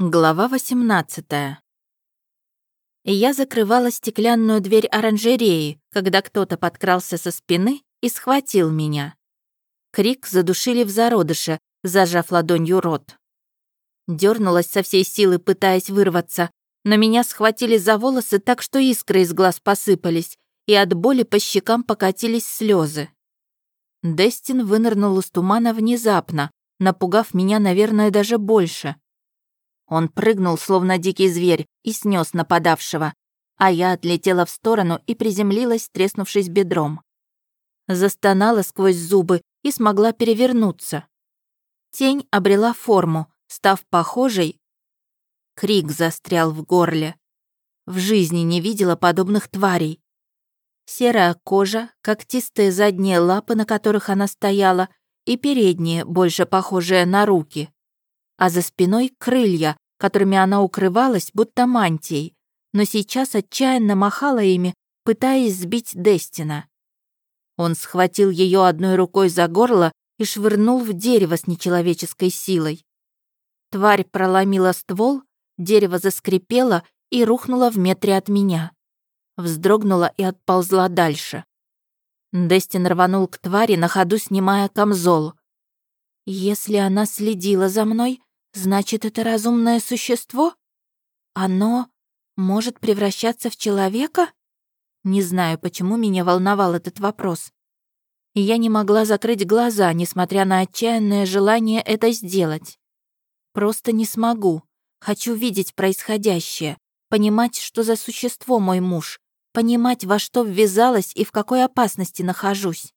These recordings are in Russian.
Глава 18 Я закрывала стеклянную дверь оранжереи, когда кто-то подкрался со спины и схватил меня. Крик задушили в зародыше, зажав ладонью рот. Дёрнулась со всей силы, пытаясь вырваться, но меня схватили за волосы так, что искры из глаз посыпались, и от боли по щекам покатились слезы. Дестин вынырнул из тумана внезапно, напугав меня, наверное, даже больше — он прыгнул, словно дикий зверь, и снес нападавшего, а я отлетела в сторону и приземлилась, треснувшись бедром. Застонала сквозь зубы и смогла перевернуться. Тень обрела форму, став похожей. Крик застрял в горле. В жизни не видела подобных тварей. Серая кожа, когтистые задние лапы, на которых она стояла, и передние, больше похожие на руки а за спиной крылья, которыми она укрывалась, будто мантией, но сейчас отчаянно махала ими, пытаясь сбить Дестина. Он схватил ее одной рукой за горло и швырнул в дерево с нечеловеческой силой. Тварь проломила ствол, дерево заскрипело и рухнуло в метре от меня. Вздрогнула и отползла дальше. Дестин рванул к твари, на ходу снимая камзол. Если она следила за мной, Значит, это разумное существо? Оно может превращаться в человека? Не знаю, почему меня волновал этот вопрос. Я не могла закрыть глаза, несмотря на отчаянное желание это сделать. Просто не смогу. Хочу видеть происходящее, понимать, что за существо мой муж, понимать, во что ввязалась и в какой опасности нахожусь.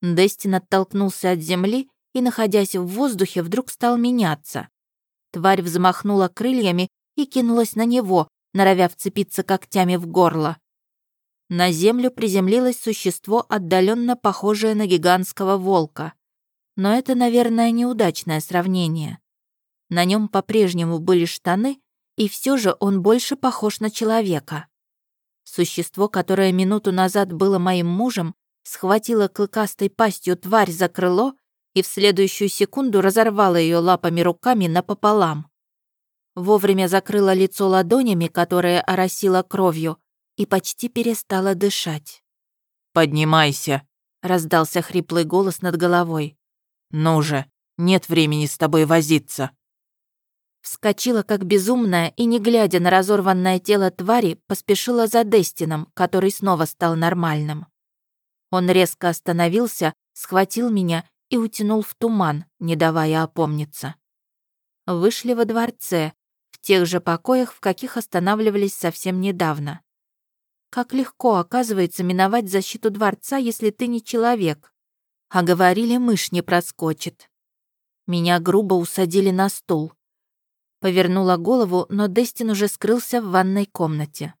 Дестин оттолкнулся от земли и, находясь в воздухе, вдруг стал меняться. Тварь взмахнула крыльями и кинулась на него, норовя вцепиться когтями в горло. На землю приземлилось существо, отдаленно похожее на гигантского волка. Но это, наверное, неудачное сравнение. На нем по-прежнему были штаны, и все же он больше похож на человека. Существо, которое минуту назад было моим мужем, схватило клыкастой пастью тварь за крыло и в следующую секунду разорвала ее лапами руками напополам. Вовремя закрыла лицо ладонями, которые оросила кровью, и почти перестала дышать. «Поднимайся», — раздался хриплый голос над головой. «Ну же, нет времени с тобой возиться». Вскочила как безумная и, не глядя на разорванное тело твари, поспешила за Дестином, который снова стал нормальным. Он резко остановился, схватил меня и утянул в туман, не давая опомниться. Вышли во дворце, в тех же покоях, в каких останавливались совсем недавно. Как легко, оказывается, миновать защиту дворца, если ты не человек. А говорили, мышь не проскочит. Меня грубо усадили на стул. Повернула голову, но Дестин уже скрылся в ванной комнате.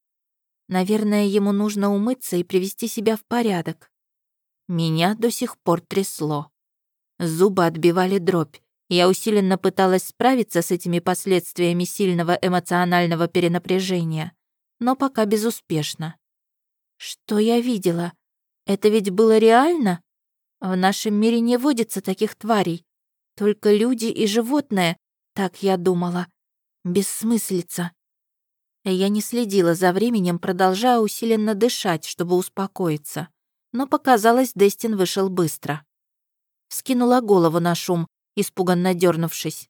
Наверное, ему нужно умыться и привести себя в порядок. Меня до сих пор трясло. Зубы отбивали дробь. Я усиленно пыталась справиться с этими последствиями сильного эмоционального перенапряжения, но пока безуспешно. Что я видела? Это ведь было реально? В нашем мире не водится таких тварей. Только люди и животные, так я думала. Бессмыслица. Я не следила за временем, продолжая усиленно дышать, чтобы успокоиться. Но показалось, Дестин вышел быстро вскинула голову на шум, испуганно дернувшись.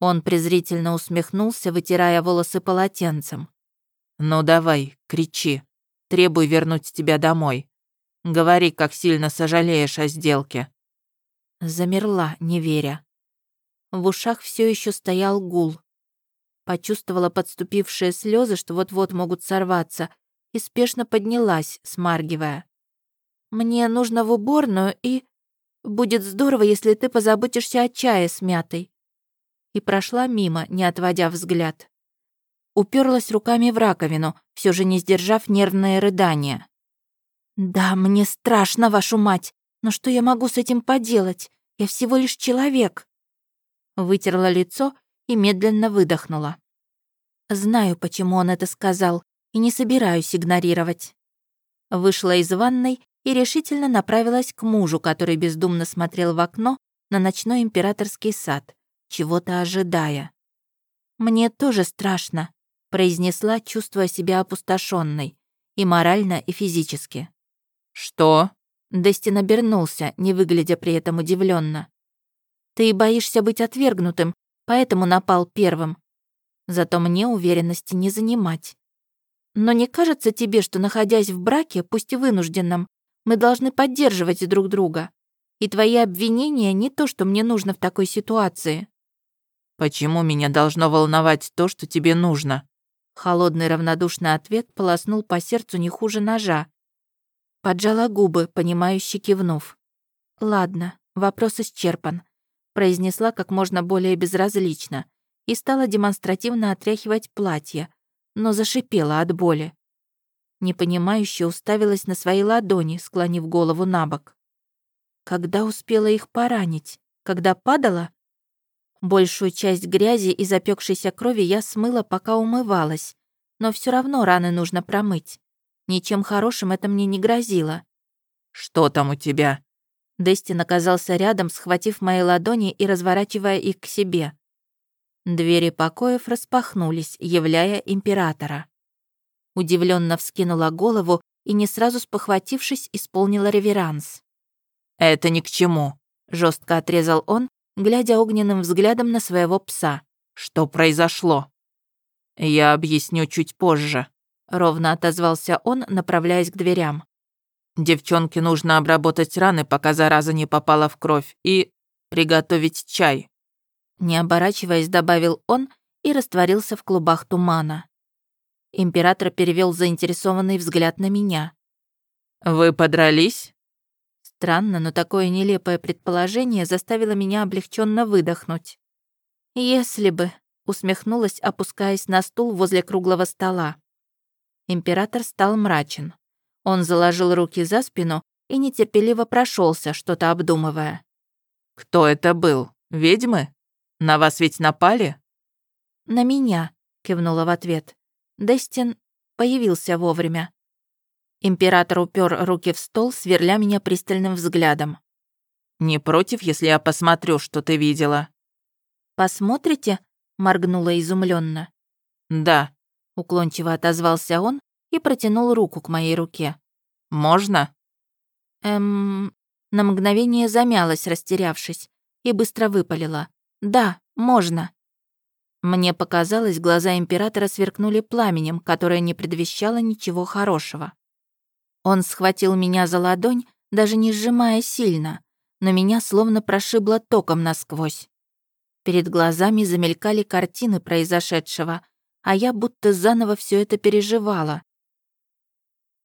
Он презрительно усмехнулся, вытирая волосы полотенцем. «Ну давай, кричи. Требуй вернуть тебя домой. Говори, как сильно сожалеешь о сделке». Замерла, не веря. В ушах все еще стоял гул. Почувствовала подступившие слезы, что вот-вот могут сорваться, и спешно поднялась, смаргивая. «Мне нужно в уборную и...» Будет здорово, если ты позаботишься о чае с мятой». И прошла мимо, не отводя взгляд. Уперлась руками в раковину, все же не сдержав нервное рыдание. «Да, мне страшно, вашу мать, но что я могу с этим поделать? Я всего лишь человек». Вытерла лицо и медленно выдохнула. Знаю, почему он это сказал, и не собираюсь игнорировать. Вышла из ванной и решительно направилась к мужу, который бездумно смотрел в окно на ночной императорский сад, чего-то ожидая. «Мне тоже страшно», — произнесла, чувствуя себя опустошенной, и морально, и физически. «Что?» Дестин обернулся, не выглядя при этом удивленно. «Ты боишься быть отвергнутым, поэтому напал первым. Зато мне уверенности не занимать. Но не кажется тебе, что, находясь в браке, пусть и вынужденном, мы должны поддерживать друг друга? И твои обвинения не то, что мне нужно в такой ситуации». «Почему меня должно волновать то, что тебе нужно?» Холодный равнодушный ответ полоснул по сердцу не хуже ножа. Поджала губы, понимающе кивнув. «Ладно, вопрос исчерпан», — произнесла как можно более безразлично и стала демонстративно отряхивать платье, но зашипела от боли. Непонимающе уставилась на свои ладони, склонив голову на бок. Когда успела их поранить? Когда падала? Большую часть грязи и запекшейся крови я смыла, пока умывалась, но все равно раны нужно промыть. Ничем хорошим это мне не грозило. «Что там у тебя?» Дестин оказался рядом, схватив мои ладони и разворачивая их к себе. Двери покоев распахнулись, являя императора. Удивленно вскинула голову и, не сразу спохватившись, исполнила реверанс. «Это ни к чему», — жестко отрезал он, глядя огненным взглядом на своего пса. «Что произошло?» «Я объясню чуть позже», ровно отозвался он, направляясь к дверям. Девчонке нужно обработать раны, пока зараза не попала в кровь, и приготовить чай. Не оборачиваясь, добавил он и растворился в клубах тумана. Император перевел заинтересованный взгляд на меня. «Вы подрались?» Странно, но такое нелепое предположение заставило меня облегченно выдохнуть. «Если бы», — усмехнулась, опускаясь на стул возле круглого стола. Император стал мрачен. Он заложил руки за спину и нетерпеливо прошелся, что-то обдумывая. «Кто это был? Ведьмы? На вас ведь напали?» «На меня», — кивнула в ответ. Дестин появился вовремя. Император упер руки в стол, сверля меня пристальным взглядом. «Не против, если я посмотрю, что ты видела?» «Посмотрите?» — моргнула изумленно. «Да», Уклончиво отозвался он и протянул руку к моей руке. «Можно?» Эм... На мгновение замялась, растерявшись, и быстро выпалила. «Да, можно». Мне показалось, глаза императора сверкнули пламенем, которое не предвещало ничего хорошего. Он схватил меня за ладонь, даже не сжимая сильно, но меня словно прошибло током насквозь. Перед глазами замелькали картины произошедшего, а я будто заново все это переживала.